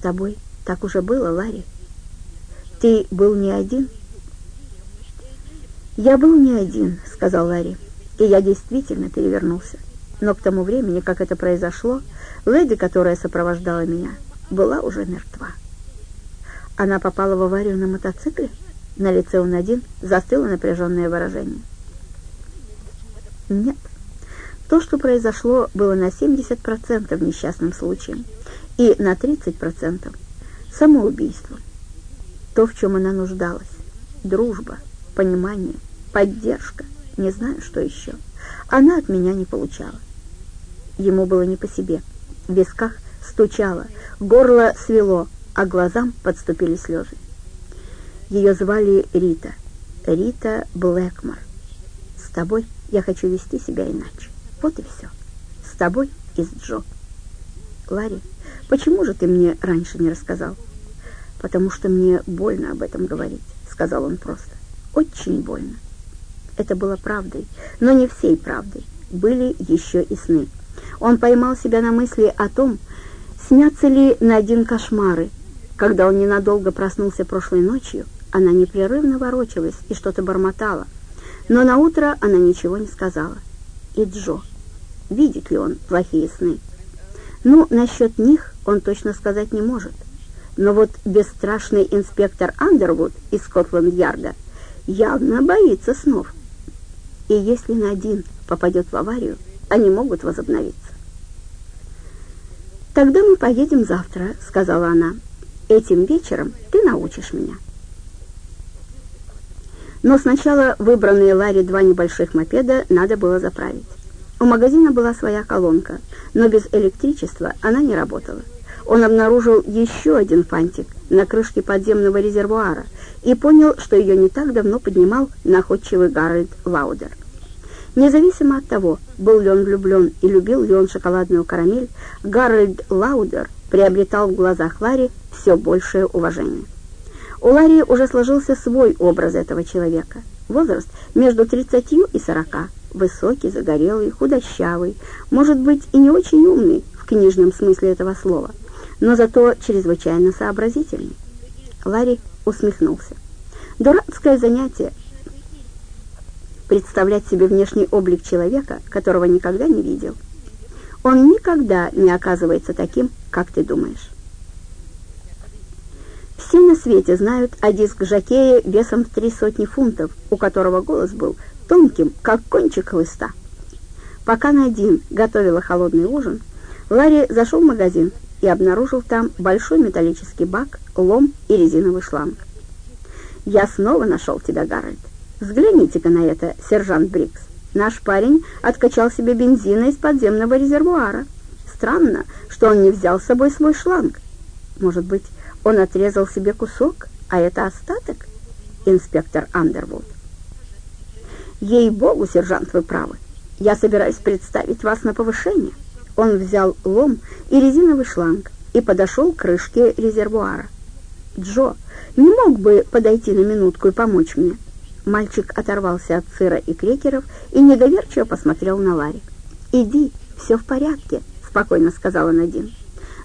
Тобой так уже было, Ларри. Ты был не один?» «Я был не один», — сказал Ларри, — «и я действительно перевернулся. Но к тому времени, как это произошло, леди, которая сопровождала меня, была уже мертва». Она попала в аварию на мотоцикле? На лице он один застыло напряженное выражение. Нет. То, что произошло, было на 70% несчастным случаем и на 30% самоубийством. То, в чем она нуждалась. Дружба, понимание, поддержка, не знаю, что еще. Она от меня не получала. Ему было не по себе. В висках стучало, горло свело, а глазам подступили слезы. Ее звали Рита. Рита Блэкмор. С тобой я хочу вести себя иначе. Вот и все. С тобой и с Джо. Ларри, почему же ты мне раньше не рассказал? Потому что мне больно об этом говорить, сказал он просто. Очень больно. Это было правдой, но не всей правдой. Были еще и сны. Он поймал себя на мысли о том, снятся ли на один кошмары, когда он ненадолго проснулся прошлой ночью, она непрерывно ворочалась и что-то бормотала, но на утро она ничего не сказала. И Джо, видит ли он плохие сны? Ну, насчет них он точно сказать не может. Но вот бесстрашный инспектор Андервуд из Скотланд-Ярда явно боится снов. И если Надин попадет в аварию, они могут возобновиться. «Тогда мы поедем завтра», — сказала она. Этим вечером ты научишь меня. Но сначала выбранные Ларри два небольших мопеда надо было заправить. У магазина была своя колонка, но без электричества она не работала. Он обнаружил еще один фантик на крышке подземного резервуара и понял, что ее не так давно поднимал находчивый Гарольд Лаудер. Независимо от того, был ли он влюблен и любил ли он шоколадную карамель, Гарольд Лаудер приобретал в глазах Ларри все большее уважение. У Ларри уже сложился свой образ этого человека. Возраст между 30 и 40, высокий, загорелый, худощавый, может быть и не очень умный в книжном смысле этого слова, но зато чрезвычайно сообразительный. Ларри усмехнулся. Дурацкое занятие представлять себе внешний облик человека, которого никогда не видел. Он никогда не оказывается таким, как ты думаешь. Свете знают о диск Жакея весом в три сотни фунтов, у которого голос был тонким, как кончик хлыста. Пока Надин готовила холодный ужин, Ларри зашел в магазин и обнаружил там большой металлический бак, лом и резиновый шланг. «Я снова нашел тебя, Гарольд. Взгляните-ка на это, сержант Брикс. Наш парень откачал себе бензина из подземного резервуара. Странно, что он не взял с собой свой шланг. Может быть, он отрезал себе кусок, а это остаток? Инспектор Андервуд. Ей-богу, сержант, вы правы. Я собираюсь представить вас на повышение. Он взял лом и резиновый шланг и подошел к крышке резервуара. Джо, не мог бы подойти на минутку и помочь мне? Мальчик оторвался от сыра и крекеров и недоверчиво посмотрел на Ларри. «Иди, все в порядке», — спокойно сказала Надин.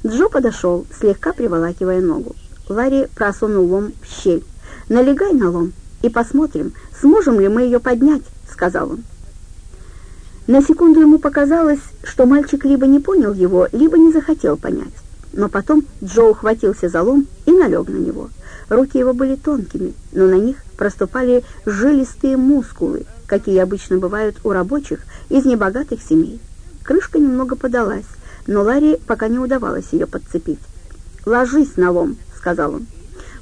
Джо подошел, слегка приволакивая ногу. Ларри просунул лом в щель. «Налегай на лом и посмотрим, сможем ли мы ее поднять», — сказал он. На секунду ему показалось, что мальчик либо не понял его, либо не захотел понять. Но потом Джо ухватился за лом и налег на него. Руки его были тонкими, но на них проступали жилистые мускулы, какие обычно бывают у рабочих из небогатых семей. Крышка немного подалась, но Ларри пока не удавалось ее подцепить. «Ложись на лом», — сказал он.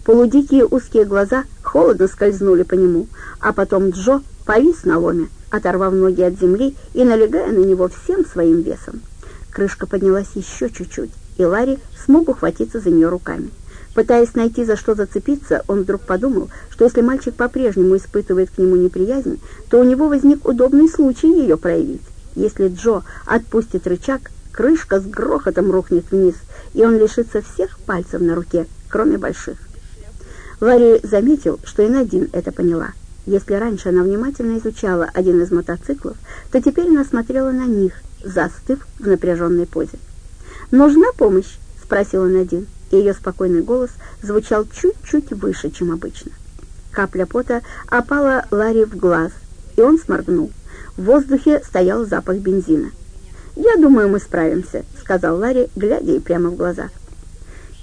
Полудикие узкие глаза холодно скользнули по нему, а потом Джо повис на ломе, оторвав ноги от земли и налегая на него всем своим весом. Крышка поднялась еще чуть-чуть, и Ларри смог ухватиться за нее руками. Пытаясь найти за что зацепиться, он вдруг подумал, что если мальчик по-прежнему испытывает к нему неприязнь, то у него возник удобный случай ее проявить. Если Джо отпустит рычаг, крышка с грохотом рухнет вниз, и он лишится всех пальцев на руке, кроме больших. Ларри заметил, что и Надин это поняла. Если раньше она внимательно изучала один из мотоциклов, то теперь она смотрела на них, застыв в напряженной позе. «Нужна помощь?» — спросила Надин. и ее спокойный голос звучал чуть-чуть выше, чем обычно. Капля пота опала Ларри в глаз, и он сморгнул. В воздухе стоял запах бензина. «Я думаю, мы справимся», — сказал Ларри, глядя ей прямо в глаза.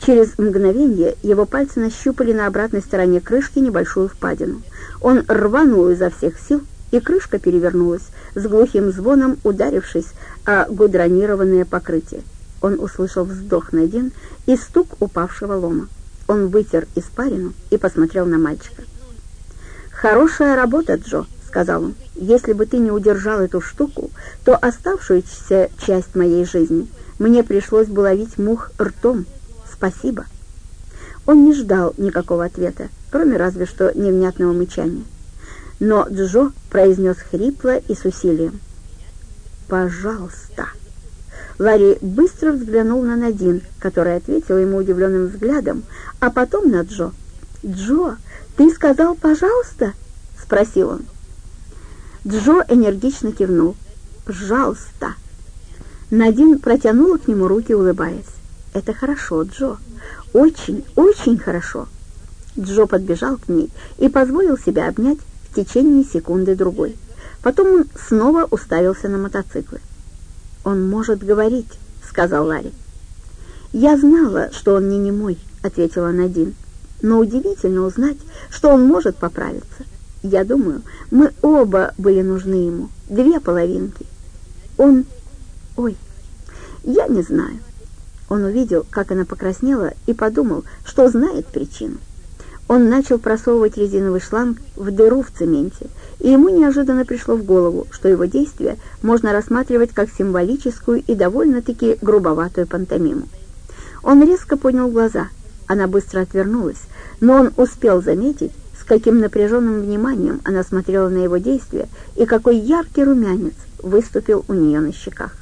Через мгновение его пальцы нащупали на обратной стороне крышки небольшую впадину. Он рванул изо всех сил, и крышка перевернулась, с глухим звоном ударившись о гудронированное покрытие. Он услышал вздох Надин и стук упавшего лома. Он вытер испарину и посмотрел на мальчика. «Хорошая работа, Джо», — сказал он. «Если бы ты не удержал эту штуку, то оставшуюся часть моей жизни мне пришлось бы ловить мух ртом. Спасибо». Он не ждал никакого ответа, кроме разве что невнятного мычания. Но Джо произнес хрипло и с усилием. «Пожалуйста». Ларри быстро взглянул на Надин, которая ответила ему удивленным взглядом, а потом на Джо. «Джо, ты сказал «пожалуйста»?» — спросил он. Джо энергично кивнул. «Пожалуйста». Надин протянула к нему руки, улыбаясь. «Это хорошо, Джо. Очень, очень хорошо». Джо подбежал к ней и позволил себя обнять в течение секунды-другой. Потом он снова уставился на мотоциклы. «Он может говорить», — сказал Ларри. «Я знала, что он не немой», — ответила Надин. «Но удивительно узнать, что он может поправиться. Я думаю, мы оба были нужны ему, две половинки. Он... Ой, я не знаю». Он увидел, как она покраснела, и подумал, что знает причину. Он начал просовывать резиновый шланг в дыру в цементе, и ему неожиданно пришло в голову, что его действие можно рассматривать как символическую и довольно-таки грубоватую пантомиму. Он резко поднял глаза. Она быстро отвернулась, но он успел заметить, каким напряженным вниманием она смотрела на его действия и какой яркий румянец выступил у нее на щеках.